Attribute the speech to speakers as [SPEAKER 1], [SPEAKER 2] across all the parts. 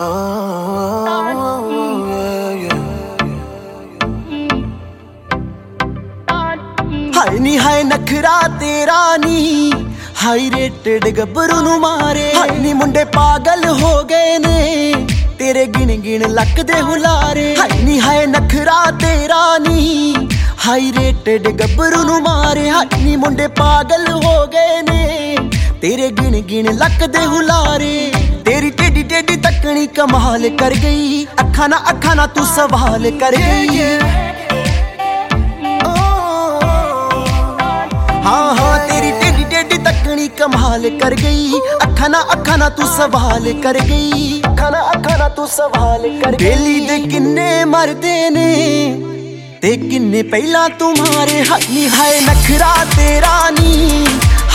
[SPEAKER 1] ਹਾਏ ਨੀ, ਹਾਏ ਨਖਰਾ ਤੇਰਾ ਨੀ। ਹਾਈ ਰੇਟਡ ਗੱਭਰੂ ਨੂੰ ਮਾਰੇ। ਹਾਏ ਨੀ, ਮੁੰਡੇ ਪਾਗਲ ਹੋ ਗਏ ਨੇ। ਤੇਰੇ ਗਿਣ ਗਿਣ ਲੱਕ ਦੇ ਹੁਲਾਰੇ। ਹਾਏ ਨੀ, ਹਾਏ ਨਖਰਾ ਤੇਰਾ ਨੀ। ਹਾਈ ਰੇਟਡ ਗੱਭਰੂ ਨੂੰ ਮਾਰੇ। ਹਾਏ ਨੀ, ਮੁੰਡੇ ਪਾਗਲ ਹੋ ਗਏ ਨੇ। ਤੇਰੇ ਗਿਣ ਗਿਣ ਲੱਕ ਦੇ ਹੁਲਾਰੇ। ਤੇਰੀ ਟੇਡੀ ਟੇਡੀ ਤੱਕਣੀ ਕਮਾਲ ਕਰ ਗਈ। ਅੱਖਾਂ ਨਾ ਅੱਖਾਂ ਨਾ ਤੂੰ ਸਵਾਲ ਕਰ ਗਈ। ਹਾਂ ਹਾਂ ਤੇਰੀ ਟੇਡੀ ਟੇਡੀ ਤੱਕਣੀ ਕਮਾਲ ਕਰ ਗਈ। ਅੱਖਾਂ ਨਾ ਅੱਖਾਂ ਨਾ ਤੂੰ ਸਵਾਲ ਕਰ ਗਈ। ਅੱਖਾਂ ਨਾ ਅੱਖਾਂ ਨਾ ਤੂੰ ਸਵਾਲ ਕਰ ਗਈ। ਬੇਲੀ ਦੇ ਕਿੰਨੇ ਮਰਦੇ ਨੇ ਤੇ ਕਿੰਨੇ ਪਹਿਲਾਂ ਤੁਮਾਰੇ ਹਾਈ ਹਾਏ ਨਖਰਾ ਤੇਰਾ ਨੀ।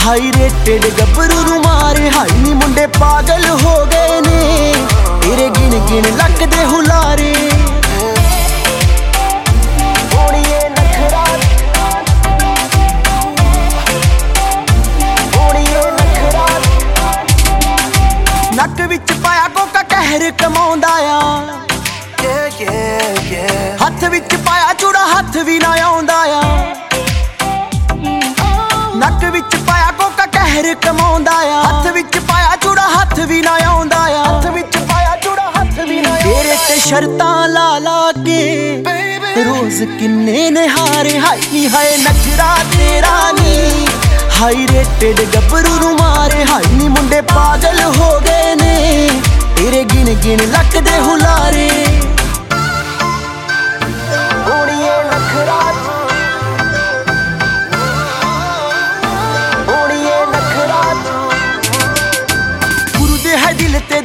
[SPEAKER 1] ਹਾਈ ਰੇਟਡ ਗੱਭਰੂ ਨੂੰ ਮਾਰੇ। ਹਾਈ ਨੀ ਮੁੰਡੇ ਪਾਗਲ ਹੋ ਗਏ। ਤੇਰੇ ਗਿਣ ਹੁਲਾਰੇ। ਨੱਕ ਵਿੱਚ ਪਾਇਆ ਕੋਕਾ ਕਹਿਰ ਕਮਾਉਂਦਾ ਆ। ਹੱਥ ਵਿੱਚ ਪਾਇਆ ਚੂੜਾ ਹੱਥ ਵੀ ਨਾ ਆਉਂਦਾ ਆ। ਨੱਕ ਵਿੱਚ ਪਾਇਆ ਕੋਕਾ ਕਹਿਰ ਕਮਾਉਂਦਾ ਆ। ਹੱਥ ਵਿੱਚ ਪਾਇਆ ਚੂੜਾ ਹੱਥ ਵੀ ਨਾ ਆਉਂਦਾ ਆ। ਹੱਥ ਵਿੱਚ ਤੇ ਸ਼ਰਤਾਂ ਲਾ ਲਾ ਕੇ ਰੋਜ਼ ਕਿੰਨੇ ਨਿਹਾਰੇ ਹਾਈ ਨੀ ਹਾਏ ਨਖਰਾ ਤੇਰਾ ਨੀ। ਹਾਈ ਰੇਟਡ ਗੱਭਰੂ ਨੂੰ ਮਾਰੇ ਹਾਈ ਨੀ ਮੁੰਡੇ ਪਾਗਲ ਹੋ ਗਏ ਨੇ। ਤੇਰੇ ਗਿਣ ਗਿਣ ਲੱਕ ਦੇ ਹੁਲਾਰੇ।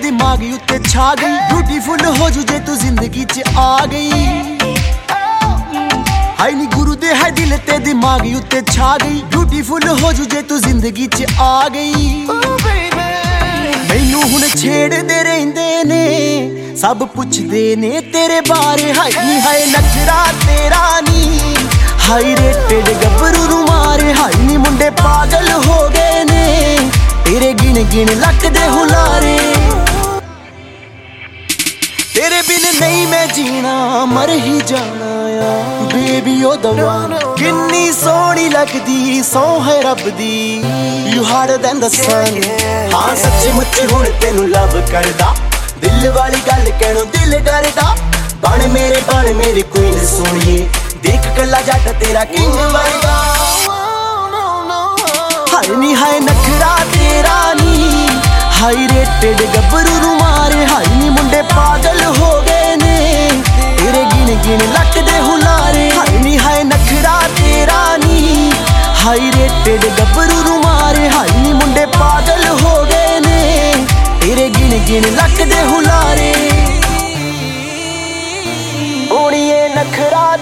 [SPEAKER 1] ਦਿਮਾਗ ਉੱਤੇ ਛਾ ਗਈ। ਬਿਊਟੀਫੁਲ ਹੋ ਜੂ ਜੇ ਤੂੰ ਜ਼ਿੰਦਗੀ 'ਚ ਆ ਗਈ। ਹਾਈ ਨੀ ਗੁਰੂ ਦੇ ਹੈ ਦਿਲ ਤੇ ਦਿਮਾਗ ਉੱਤੇ ਛਾ ਗਈ। ਬਿਊਟੀਫੁਲ ਹੋ ਜੂ ਜੇ ਤੂੰ ਜ਼ਿੰਦਗੀ 'ਚ ਆ ਗਈ। ਮੈਨੂੰ ਹੁਣ ਛੇੜਦੇ ਰਹਿੰਦੇ ਨੇ, ਸਭ ਪੁੱਛਦੇ ਨੇ ਤੇਰੇ ਬਾਰੇ। ਹਾਈ ਨੀ, ਹਾਏ ਨਖਰਾ ਤੇਰਾ ਨੀ ਹਾਈ ਰੇਟਡ ਗੱਭਰੂ ਨੂੰ ਮਾਰੇ। ਹਾਈ ਨੀ ਮੁੰਡੇ ਪਾਗਲ ਹੋ ਗਏ ਨੇ, ਤੇਰੇ ਗਿਣ ਗਿਣ ਲੱਕ ਦੇ ਤੇਰੇ ਬਿਨ ਨਹੀਂ ਮੈਂ ਜੀਣਾ, ਮਰ ਹੀ ਜਾਣਾ ਆ। ਬੇਬੀ, ਉਹ ਦਵਾ ਕਿੰਨੀ ਸੋਹਣੀ ਲੱਗਦੀ, ਸੋ ਹੈ ਰੱਬ ਦੀ। You harder than the sun. ਹਾਂ, ਸੱਚੀ ਮੁੱਚੀ ਹੁਣ ਤੈਨੂੰ ਲਵ ਕਰਦਾ। ਦਿਲ ਵਾਲੀ ਗੱਲ ਕਹਿਣੋਂ ਦਿਲ ਡਰਦਾ। ਬਣ ਮੇਰੇ ਬਣ ਮੇਰੇ ਕੁਈਨ ਸੋਹਣੀਏ ਦੇਖ ਕੱਲਾ ਜੱਟ ਤੇਰਾ ਕਿੰਗ ਵਰਗਾ ਹਾਏ ਨੀ ਹਾਏ, ਨਖਰਾ ਤੇਰਾ ਨੀ। ਹਾਈ ਰੇਟਡ ਗੱਭਰੂ ਨੂੰ ਮਾਰੇ ਹਾਈ ਨੀ ਮੁੰਡੇ ਪਾਗਲ ਹੋ ਗਏ ਨੇ। ਤੇਰੇ ਗਿਣ ਗਿਣ ਲੱਕ ਦੇ ਹੁਲਾਰੇ ਹਾਏ ਨੀ ਹਾਏ ਨਖਰਾ ਤੇਰਾ ਨੀ। ਹਾਈ ਰੇਟਡ ਗੱਭਰੂ ਨੂੰ ਮਾਰੇ ਹਾਈ ਨੀ ਮੁੰਡੇ ਪਾਗਲ ਹੋ ਗਏ ਨੇ। ਤੇਰੇ ਗਿਣ ਗਿਣ ਲੱਕ ਦੇ ਹੁਲਾਰੇ। ਓੜੀਏ ਨਖਰਾ।